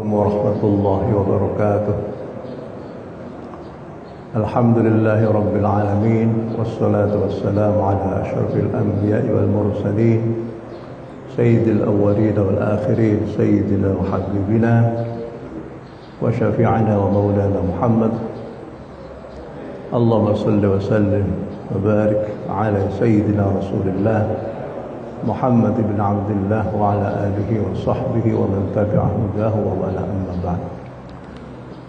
ورحمة الله وبركاته. الحمد لله رب العالمين والصلاة والسلام على أشرف الأنبياء والمرسلين سيد الأولين والآخرين سيدنا وحبيبنا وشفيعنا ومولانا محمد. اللهم صل وسلم وبارك على سيدنا رسول الله. محمد بن عبد الله وعلى آله وصحبه ومن تبع هداه ووالاه أما بعد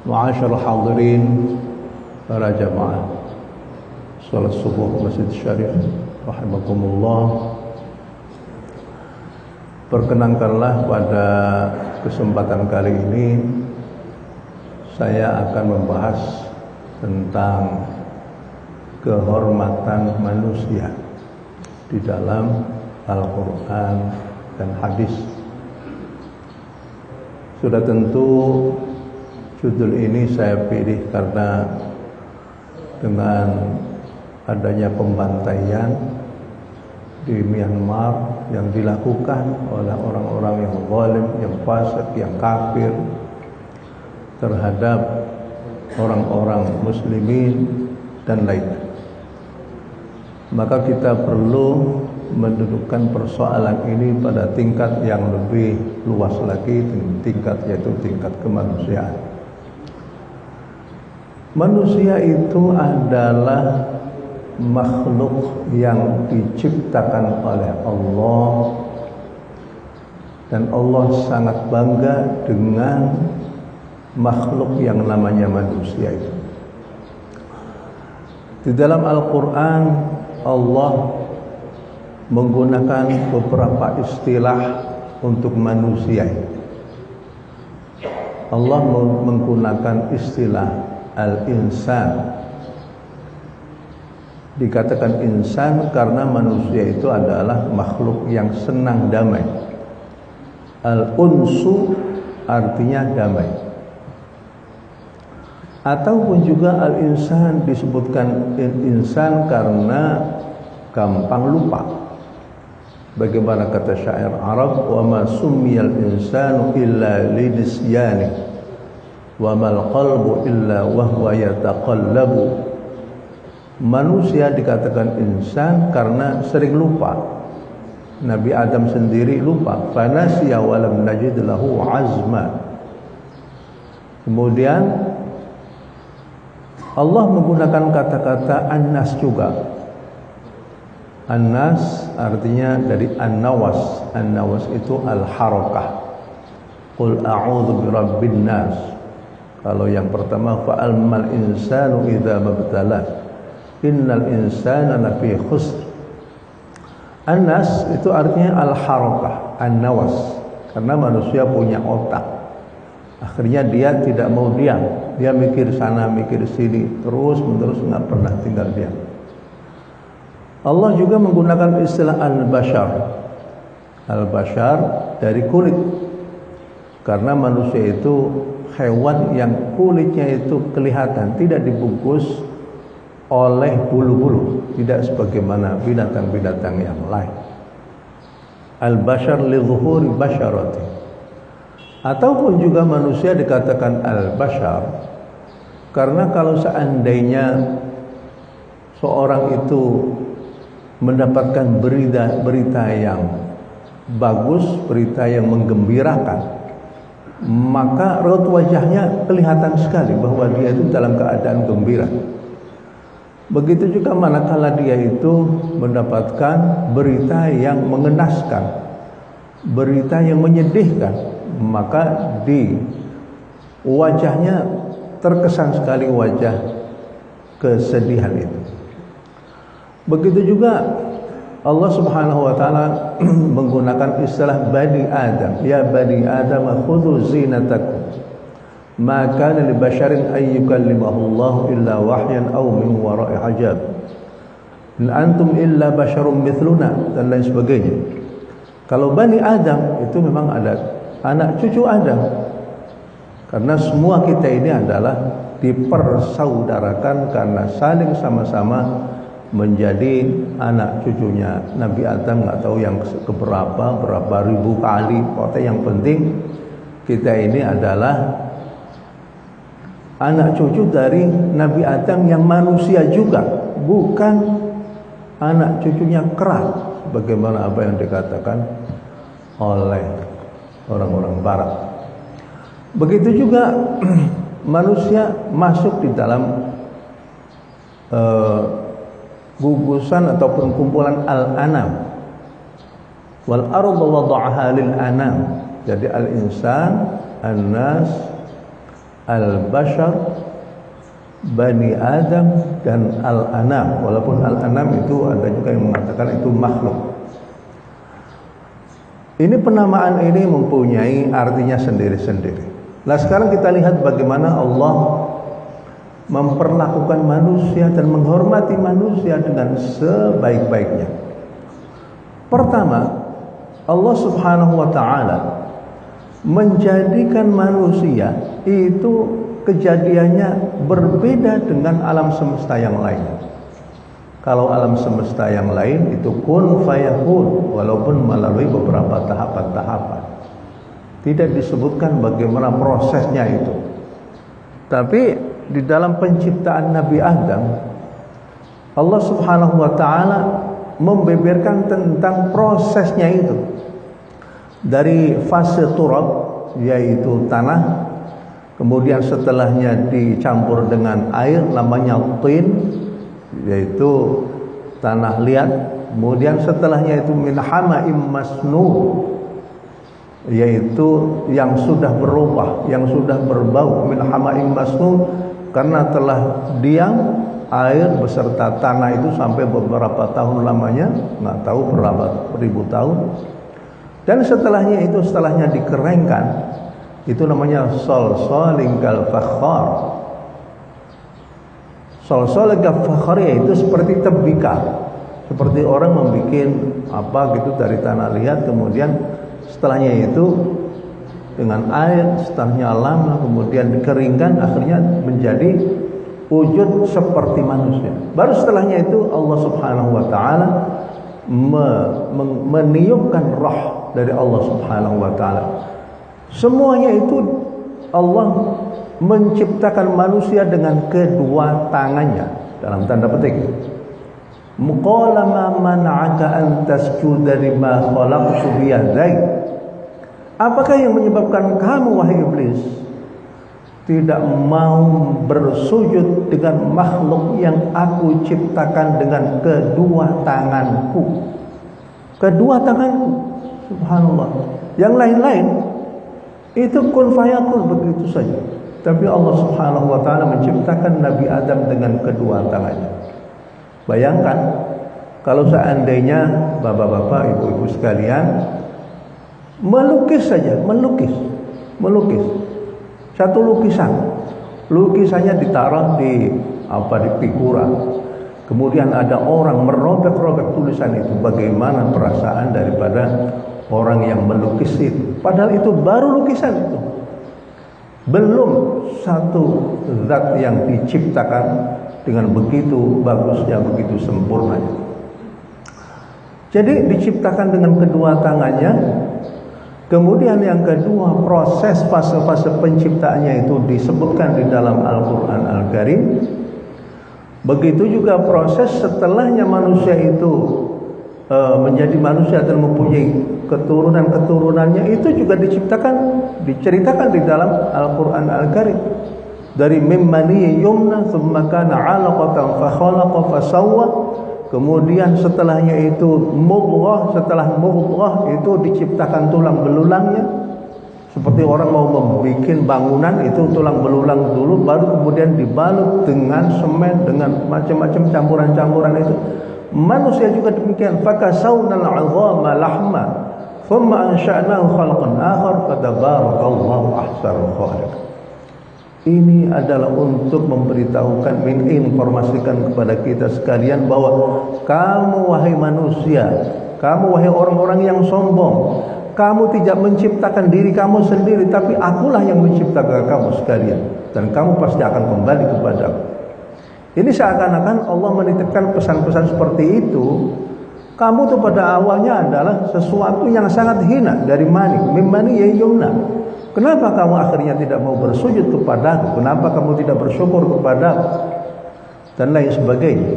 معاشر الحاضرين para jamaah salat subuh Masjid Syarif rahimakumullah perkenankanlah pada kesempatan kali ini saya akan membahas tentang kehormatan manusia di dalam Al-Quran dan hadis sudah tentu judul ini saya pilih karena dengan adanya pembantaian di Myanmar yang dilakukan oleh orang-orang yang zalim, yang fasik, yang kafir terhadap orang-orang muslimin dan lainnya. Maka kita perlu mendudukkan persoalan ini pada tingkat yang lebih luas lagi, tingkat yaitu tingkat kemanusiaan. Manusia itu adalah makhluk yang diciptakan oleh Allah dan Allah sangat bangga dengan makhluk yang namanya manusia itu. Di dalam Al-Qur'an Allah menggunakan beberapa istilah untuk manusia. Allah menggunakan istilah al-insan. Dikatakan insan karena manusia itu adalah makhluk yang senang damai. Al-unsu artinya damai. Ataupun juga al-insan disebutkan insan karena gampang lupa bagaimana kata syair Arab wa ma summiyal insanu illa lidisyani wa mal qalbu illa wahwa yataqallabu. Manusia dikatakan insan karena sering lupa. Nabi Adam sendiri lupa. Fanasiya wa lam najid lahu azma. Kemudian Allah menggunakan kata-kata annas juga annas artinya dari an-nawas an-nawas itu al-harakah qul a'udzu birabbin nas kalau yang pertama fa'al mal insanu idza mabtala. Innal insana lafi khusr. Anas itu artinya al-harakah, an-nawas. Karena manusia punya otak. Akhirnya dia tidak mau diam. Dia mikir sana, mikir sini, terus menerus nggak pernah tinggal diam. Allah juga menggunakan istilah al-bashar. Al-bashar dari kulit. Karena manusia itu hewan yang kulitnya itu kelihatan tidak dibungkus oleh bulu-bulu tidak sebagaimana binatang-binatang yang lain al-bashar li zuhuri basharati ataupun juga manusia dikatakan al-bashar karena kalau seandainya seorang itu mendapatkan berita berita yang bagus, berita yang menggembirakan maka raut wajahnya kelihatan sekali bahwa dia itu dalam keadaan gembira. Begitu juga manakala dia itu mendapatkan berita yang mengenaskan, berita yang menyedihkan, maka di wajahnya terkesan sekali wajah kesedihan itu. Begitu juga Allah Subhanahu wa taala menggunakan istilah bani Adam. Ya bani Adam khudhu zinatakum. Ma kana li basharin ay yukallimahu Allah illa wahyan aw min wara'i hajab. In antum illa basharun mithluna dan lain sebagainya. Kalau bani Adam itu memang ada anak cucu Adam. Karena semua kita ini adalah dipersaudarakan karena saling sama-sama menjadi anak cucunya. Nabi Adam nggak tahu yang keberapa berapa ribu kali. Pokoknya yang penting kita ini adalah anak cucu dari Nabi Adam yang manusia juga, bukan anak cucunya keras. Bagaimana apa yang dikatakan oleh orang-orang barat. Begitu juga manusia masuk di dalam uh, gugusan ataupun kumpulan al-anam. Wal ardu wada'aha lil anam. Jadi al-insan, an-nas, al-bashar, Bani Adam dan Al-Anam Walaupun Al-Anam itu ada juga yang mengatakan itu makhluk Ini penamaan ini mempunyai artinya sendiri-sendiri Nah sekarang kita lihat bagaimana Allah Memperlakukan manusia dan menghormati manusia dengan sebaik-baiknya Pertama Allah subhanahu wa ta'ala Menjadikan manusia itu kejadiannya berbeda dengan alam semesta yang lain. Kalau alam semesta yang lain itu kun fayakun walaupun melalui beberapa tahapan-tahapan. Tidak disebutkan bagaimana prosesnya itu. Tapi di dalam penciptaan Nabi Adam Allah Subhanahu wa taala membeberkan tentang prosesnya itu. Dari fase turab yaitu tanah Kemudian setelahnya dicampur dengan air namanya tin yaitu tanah liat. Kemudian setelahnya itu min hama'im masnu yaitu yang sudah berubah, yang sudah berbau min hama'im masnu karena telah diam air beserta tanah itu sampai beberapa tahun lamanya, nggak tahu berapa ribu tahun. Dan setelahnya itu setelahnya dikeringkan itu namanya sol solinggal fakhar sol solinggal fakhar itu seperti tebika seperti orang membuat apa gitu dari tanah liat kemudian setelahnya itu dengan air setelahnya lama kemudian dikeringkan akhirnya menjadi wujud seperti manusia baru setelahnya itu Allah subhanahu wa ta'ala meniupkan roh dari Allah subhanahu wa ta'ala Semuanya itu Allah menciptakan manusia dengan kedua tangannya dalam tanda petik. Muqala ma man'aka an tasjuda lima khalaqtu. Apakah yang menyebabkan kamu wahai iblis tidak mau bersujud dengan makhluk yang aku ciptakan dengan kedua tanganku? Kedua tanganku. Subhanallah. Yang lain-lain itu kun fayakun begitu saja. Tapi Allah Subhanahu wa taala menciptakan Nabi Adam dengan kedua tangannya. Bayangkan kalau seandainya bapak-bapak, ibu-ibu sekalian melukis saja, melukis, melukis satu lukisan, lukisannya ditaruh di apa di figura. Kemudian ada orang merobek-robek tulisan itu. Bagaimana perasaan daripada orang yang melukis itu. Padahal itu baru lukisan itu. Belum satu zat yang diciptakan dengan begitu bagusnya, begitu sempurnanya. Jadi diciptakan dengan kedua tangannya. Kemudian yang kedua proses fase-fase penciptaannya itu disebutkan di dalam Al-Quran Al-Karim. Begitu juga proses setelahnya manusia itu uh, menjadi manusia dan mempunyai keturunan-keturunannya itu juga diciptakan diceritakan di dalam Al-Qur'an Al-Karim dari mimmani yumna thumma kana 'alaqatan fa khalaqa kemudian setelahnya itu mudghah setelah mudghah itu diciptakan tulang belulangnya. Seperti orang mau membuat bangunan itu tulang belulang dulu baru kemudian dibalut dengan semen dengan macam-macam campuran-campuran itu. Manusia juga demikian. Fakasawnal 'idhama lahma Thumma ansha'nahu khalqan akhar fatabarakallahu ahsanul khaliq. Ini adalah untuk memberitahukan menginformasikan kepada kita sekalian bahwa kamu wahai manusia, kamu wahai orang-orang yang sombong, kamu tidak menciptakan diri kamu sendiri tapi akulah yang menciptakan kamu sekalian dan kamu pasti akan kembali kepada aku. Ini seakan-akan Allah menitipkan pesan-pesan seperti itu kamu tuh pada awalnya adalah sesuatu yang sangat hina dari mani, mimani yumna. Kenapa kamu akhirnya tidak mau bersujud kepadaku? Kenapa kamu tidak bersyukur kepadaku? Dan lain sebagainya.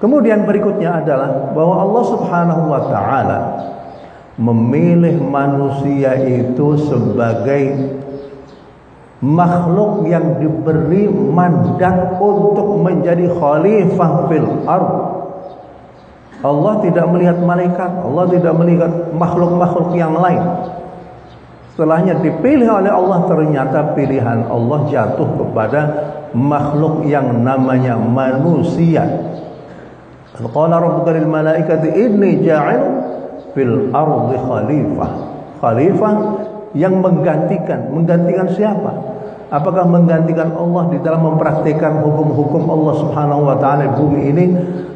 Kemudian berikutnya adalah bahwa Allah Subhanahu wa taala memilih manusia itu sebagai makhluk yang diberi mandat untuk menjadi khalifah fil ard. Allah tidak melihat malaikat, Allah tidak melihat makhluk-makhluk yang lain. Setelahnya dipilih oleh Allah ternyata pilihan Allah jatuh kepada makhluk yang namanya manusia. Qala rabbuka lil malaikati inni ja'il fil ardi khalifah. Khalifah yang menggantikan, menggantikan siapa? Apakah menggantikan Allah di dalam mempraktikkan hukum-hukum Allah Subhanahu wa taala di bumi ini?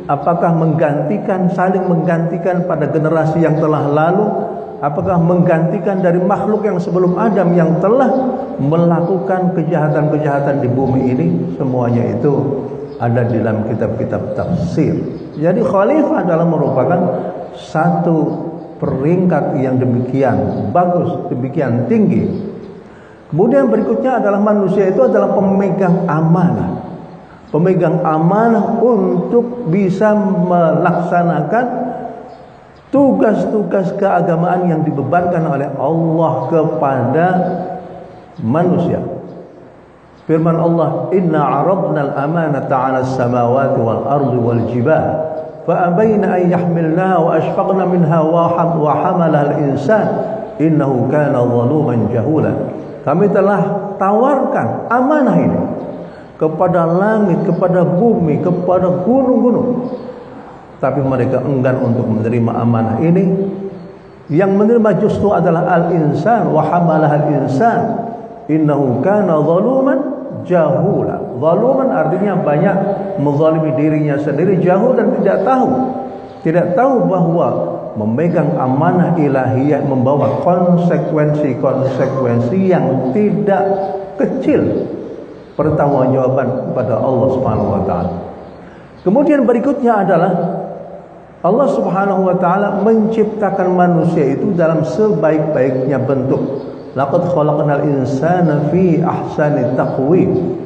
Apakah menggantikan saling menggantikan pada generasi yang telah lalu apakah menggantikan dari makhluk yang sebelum Adam yang telah melakukan kejahatan-kejahatan di bumi ini semuanya itu ada di dalam kitab-kitab tafsir. Jadi khalifah adalah merupakan satu peringkat yang demikian bagus, demikian tinggi. Kemudian berikutnya adalah manusia itu adalah pemegang amanah. Pemegang amanah untuk bisa melaksanakan tugas-tugas keagamaan yang dibebankan oleh Allah kepada manusia. Firman Allah, "Inna 'aradna al-amanata 'ala as-samawati wal ardi wal jibal, fa abayna an yahmilnaha wa ashfaqna minha wa hamalaha al-insan, innahu kana zaluman jahula." Kami telah tawarkan amanah ini kepada langit, kepada bumi, kepada gunung-gunung tapi mereka enggan untuk menerima amanah ini. Yang menerima justru adalah al-insan wa hamalah al-insan. Innahu kana zaluman jahula. Zaluman artinya banyak menzalimi dirinya sendiri jahul dan tidak tahu. Tidak tahu bahwa memegang amanah ilahiyah membawa konsekuensi-konsekuensi yang tidak kecil. Pertanggungjawaban kepada Allah Subhanahu wa taala. Kemudian berikutnya adalah Allah Subhanahu wa taala menciptakan manusia itu dalam sebaik-baiknya bentuk. Laqad khalaqnal insana fi ahsani taqwim.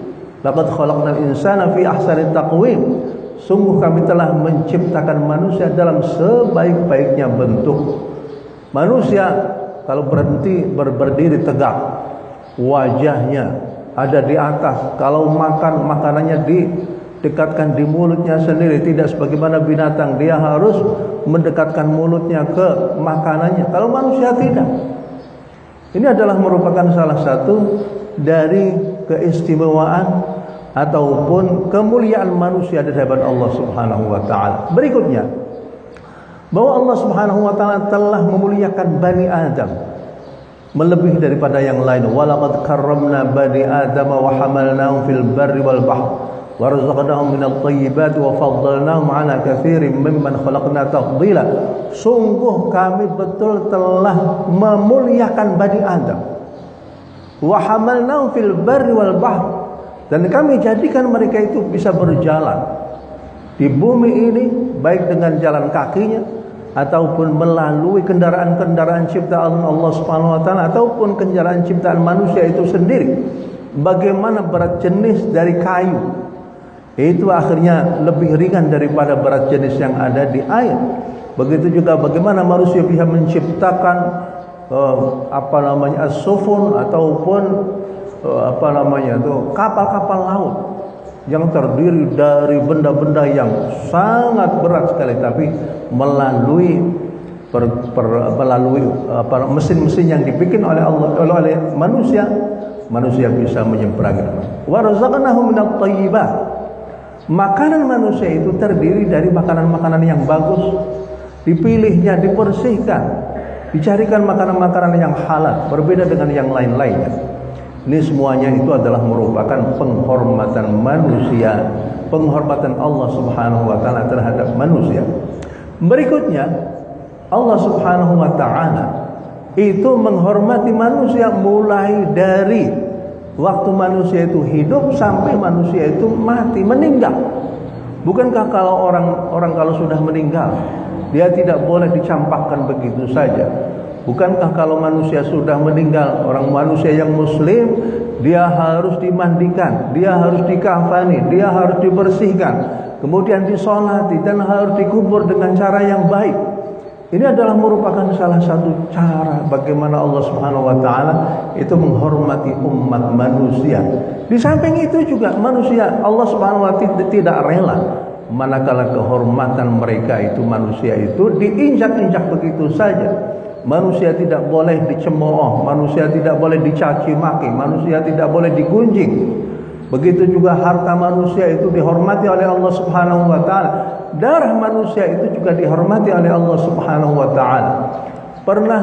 Laqad khalaqnal insana fi ahsani taqwim. Sungguh kami telah menciptakan manusia dalam sebaik-baiknya bentuk. Manusia kalau berhenti ber berdiri tegak, wajahnya ada di atas. Kalau makan makanannya di dekatkan di mulutnya sendiri. Tidak sebagaimana binatang. Dia harus mendekatkan mulutnya ke makanannya. Kalau manusia tidak. Ini adalah merupakan salah satu dari keistimewaan ataupun kemuliaan manusia di hadapan Allah Subhanahu wa taala. Berikutnya bahwa Allah Subhanahu wa taala telah memuliakan Bani Adam melebihi daripada yang lain. Walaqad karramna bani adam wa hamalnahum fil barri wal bahr warzaqnahum minat thayyibat wa faddalnahum ala katsirin mimman khalaqna tafdila sungguh kami betul telah memuliakan Bani Adam. wa hamalnahum fil barri wal bahr dan kami jadikan mereka itu bisa berjalan di bumi ini baik dengan jalan kakinya ataupun melalui kendaraan-kendaraan ciptaan Allah Subhanahu wa taala ataupun kendaraan ciptaan manusia itu sendiri. Bagaimana berat jenis dari kayu itu akhirnya lebih ringan daripada berat jenis yang ada di air. Begitu juga bagaimana manusia bisa menciptakan uh, apa namanya as-sufun ataupun uh, apa namanya itu kapal-kapal laut yang terdiri dari benda-benda yang sangat berat sekali tapi melalui per, per, melalui apa mesin-mesin yang dibikin oleh Allah oleh manusia manusia bisa menyeberangi. Wa razaqnahum minat thayyibat Makanan manusia itu terdiri dari makanan-makanan yang bagus, dipilihnya, dibersihkan, dicarikan makanan-makanan yang halal, berbeda dengan yang lain-lainnya. Ini semuanya itu adalah merupakan penghormatan manusia, penghormatan Allah Subhanahu wa taala terhadap manusia. Berikutnya, Allah Subhanahu wa taala itu menghormati manusia mulai dari waktu manusia itu hidup sampai manusia itu mati meninggal bukankah kalau orang orang kalau sudah meninggal dia tidak boleh dicampakkan begitu saja Bukankah kalau manusia sudah meninggal, orang manusia yang muslim, dia harus dimandikan, dia harus dikafani, dia harus dibersihkan, kemudian disolati dan harus dikubur dengan cara yang baik. Ini adalah merupakan salah satu cara bagaimana Allah Subhanahu wa taala itu menghormati umat manusia. Di samping itu juga manusia Allah Subhanahu wa taala tidak rela manakala kehormatan mereka itu manusia itu diinjak-injak begitu saja. Manusia tidak boleh dicemooh, manusia tidak boleh dicaci maki, manusia tidak boleh digunjing. Begitu juga harta manusia itu dihormati oleh Allah Subhanahu wa taala. Darah manusia itu juga dihormati oleh Allah Subhanahu wa taala. Pernah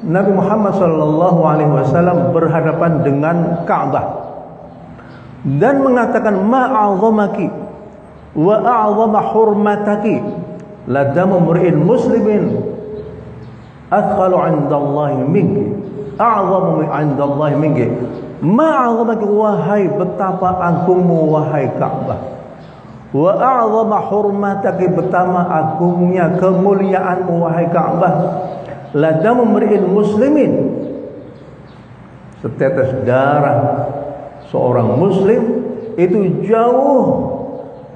Nabi Muhammad sallallahu alaihi wasallam berhadapan dengan Ka'bah dan mengatakan ma'azamaki wa a'zama hurmataki la damu muslimin athqalu 'inda Allah minki a'zamu 'inda Allah minki ma'azamaki wahai betapa agungmu wahai Ka'bah wa a'zama hurmataki betapa agungnya kemuliaanmu wahai Ka'bah la damu muslimin setetes darah seorang muslim itu jauh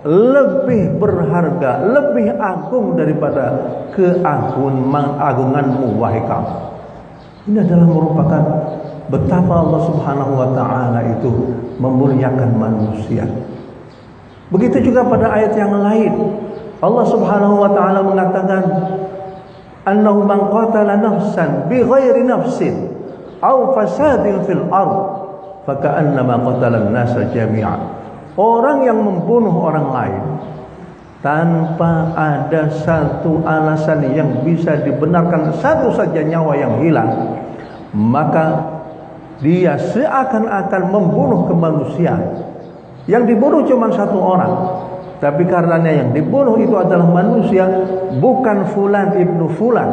lebih berharga, lebih agung daripada keagungan agunganmu wahai kamu. Ini adalah merupakan betapa Allah Subhanahu wa taala itu memuliakan manusia. Begitu juga pada ayat yang lain. Allah Subhanahu wa taala mengatakan annahu man qatala nafsan bighairi nafsin aw fasadin fil ard faka'annama qatala an-nasa jami'an. Orang yang membunuh orang lain tanpa ada satu alasan yang bisa dibenarkan satu saja nyawa yang hilang, maka dia seakan-akan membunuh kemanusiaan. Yang dibunuh cuma satu orang, tapi karenanya yang dibunuh itu adalah manusia, bukan Fulan ibnu Fulan,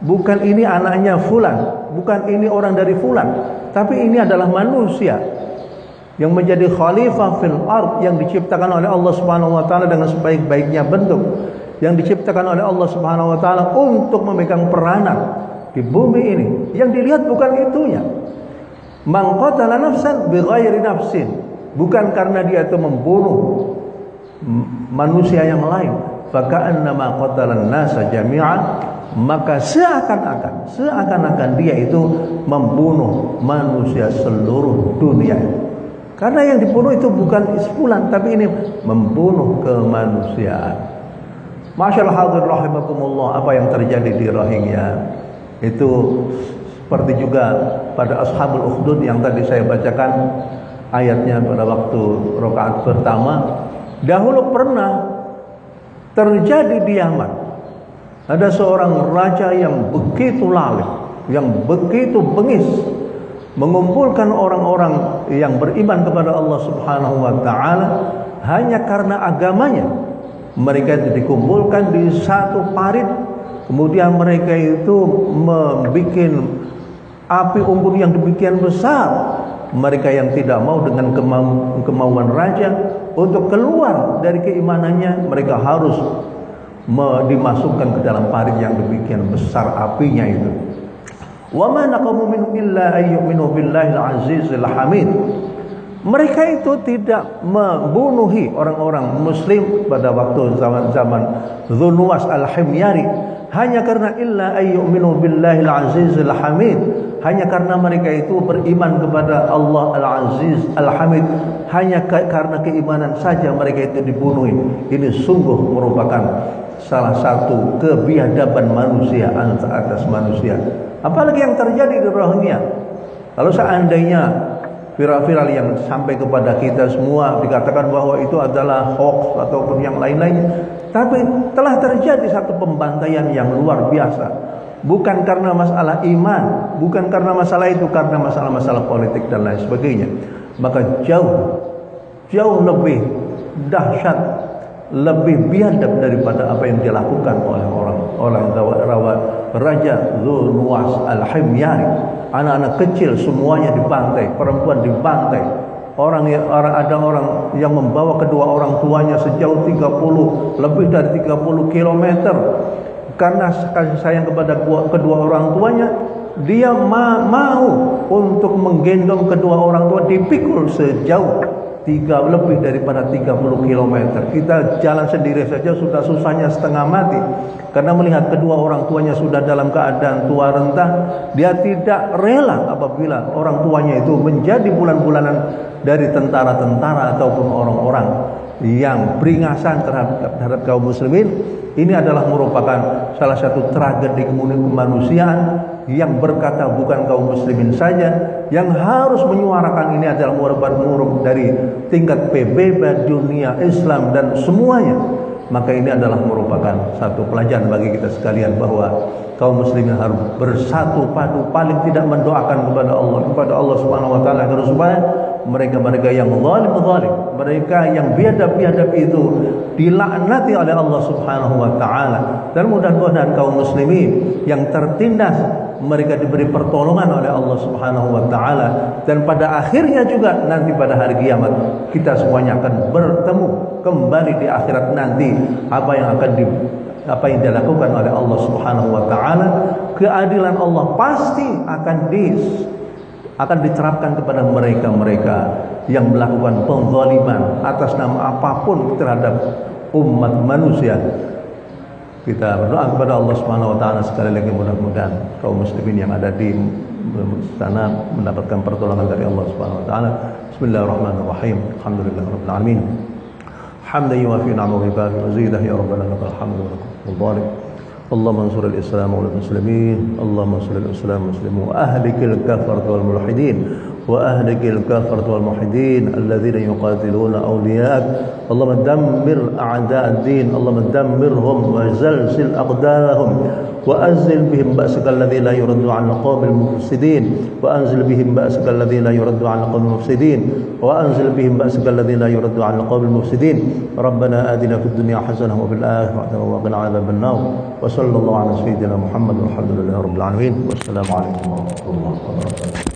bukan ini anaknya Fulan, bukan ini orang dari Fulan, tapi ini adalah manusia yang menjadi khalifah fil ard yang diciptakan oleh Allah Subhanahu wa taala dengan sebaik-baiknya bentuk yang diciptakan oleh Allah Subhanahu wa taala untuk memegang peranan di bumi ini. Yang dilihat bukan itunya. Man nafsan bighairi nafsin bukan karena dia itu membunuh manusia yang lain. Faka'annama qatala nasa jami'an maka seakan-akan seakan-akan dia itu membunuh manusia seluruh dunia. Karena yang dibunuh itu bukan sepulan tapi ini membunuh kemanusiaan. Masyaallah hadir rahimakumullah apa yang terjadi di Rohingya? Itu seperti juga pada Ashabul Ukhdud yang tadi saya bacakan ayatnya pada waktu rakaat pertama dahulu pernah terjadi di Yaman ada seorang raja yang begitu lalih yang begitu bengis mengumpulkan orang-orang yang beriman kepada Allah Subhanahu wa taala hanya karena agamanya. Mereka itu dikumpulkan di satu parit, kemudian mereka itu membuat api unggun yang demikian besar. Mereka yang tidak mau dengan kemau kemauan raja untuk keluar dari keimanannya, mereka harus dimasukkan ke dalam parit yang demikian besar apinya itu. Wa ma naqamu minhum illa. Mereka itu tidak membunuhi orang-orang muslim pada waktu zaman-zaman Dzulwas al-Himyari hanya karena illa ayyuminu billahil azizil hamid hanya karena mereka itu beriman kepada Allah al-Aziz al-Hamid hanya karena keimanan saja mereka itu dibunuh ini sungguh merupakan salah satu kebiadaban manusia atas manusia Apalagi yang terjadi di Rohingya. Kalau seandainya viral-viral yang sampai kepada kita semua dikatakan bahwa itu adalah hoax ataupun yang lain-lainnya. Tapi telah terjadi satu pembantaian yang luar biasa. Bukan karena masalah iman, bukan karena masalah itu, karena masalah-masalah politik dan lain sebagainya. Maka jauh, jauh lebih dahsyat, lebih biadab daripada apa yang dilakukan oleh orang orang rawat Raja Zulwas Al-Himyari. Anak-anak kecil semuanya dibantai, perempuan dibantai. Orang yang ada orang yang membawa kedua orang tuanya sejauh 30 lebih dari 30 km karena kasih sayang kepada kedua orang tuanya dia ma mau untuk menggendong kedua orang tua dipikul sejauh tiga lebih daripada 30 km. Kita jalan sendiri saja sudah susahnya setengah mati karena melihat kedua orang tuanya sudah dalam keadaan tua renta, dia tidak rela apabila orang tuanya itu menjadi bulan-bulanan dari tentara-tentara ataupun orang-orang yang beringasan terhadap, terhadap kaum muslimin ini adalah merupakan salah satu tragedi kemanusiaan yang berkata bukan kaum muslimin saja yang harus menyuarakan ini adalah murabbat murub dari tingkat PBB dunia Islam dan semuanya. Maka ini adalah merupakan satu pelajaran bagi kita sekalian bahwa kaum muslimin harus bersatu padu paling tidak mendoakan kepada Allah kepada Allah Subhanahu wa taala. Agar supaya mereka-mereka yang zalim zalim, mereka yang biadab-biadab itu dilaknati oleh Allah Subhanahu wa taala. Dan mudah-mudahan kaum muslimin yang tertindas mereka diberi pertolongan oleh Allah Subhanahu wa taala. Dan pada akhirnya juga nanti pada hari kiamat kita semuanya akan bertemu kembali di akhirat nanti. Apa yang akan di apa yang dilakukan oleh Allah Subhanahu wa taala. Keadilan Allah pasti akan di akan diterapkan kepada mereka-mereka yang melakukan penzaliman atas nama apa pun terhadap umat manusia. Kita berdoa kepada Allah Subhanahu wa taala sekali lagi mudah-mudahan kaum muslimin yang ada di sana mendapatkan pertolongan dari Allah Subhanahu wa taala. Bismillahirrahmanirrahim. Alhamdulillahirabbil alamin. Hamdan yuwafi ni'amahu wa zidah ya rabbana lakal hamdu wa lakal اللهم انصر الإسلام والمسلمين اللهم انصر الإسلام والمسلمين وأهلك الكفرة والملحدين وأهلك الكفرة والملحدين الذين يقاتلون أولياءك. اللهم دمر أعداء الدين. اللهم دمرهم وزلزل أقدارهم وأنزل بهم بأسك الذي لا يرد عن القوم المفسدين. وأنزل بهم بأسك الذي لا يرد عن القوم المفسدين. وأنزل بهم بأسك الذي لا يرد عن القوم المفسدين. ربنا آتنا في الدنيا حسنة وفي الآخرة وقنا عذاب النار. وصلى الله على سيدنا محمد والحمد لله رب العالمين. والسلام عليكم ورحمة الله وبركاته.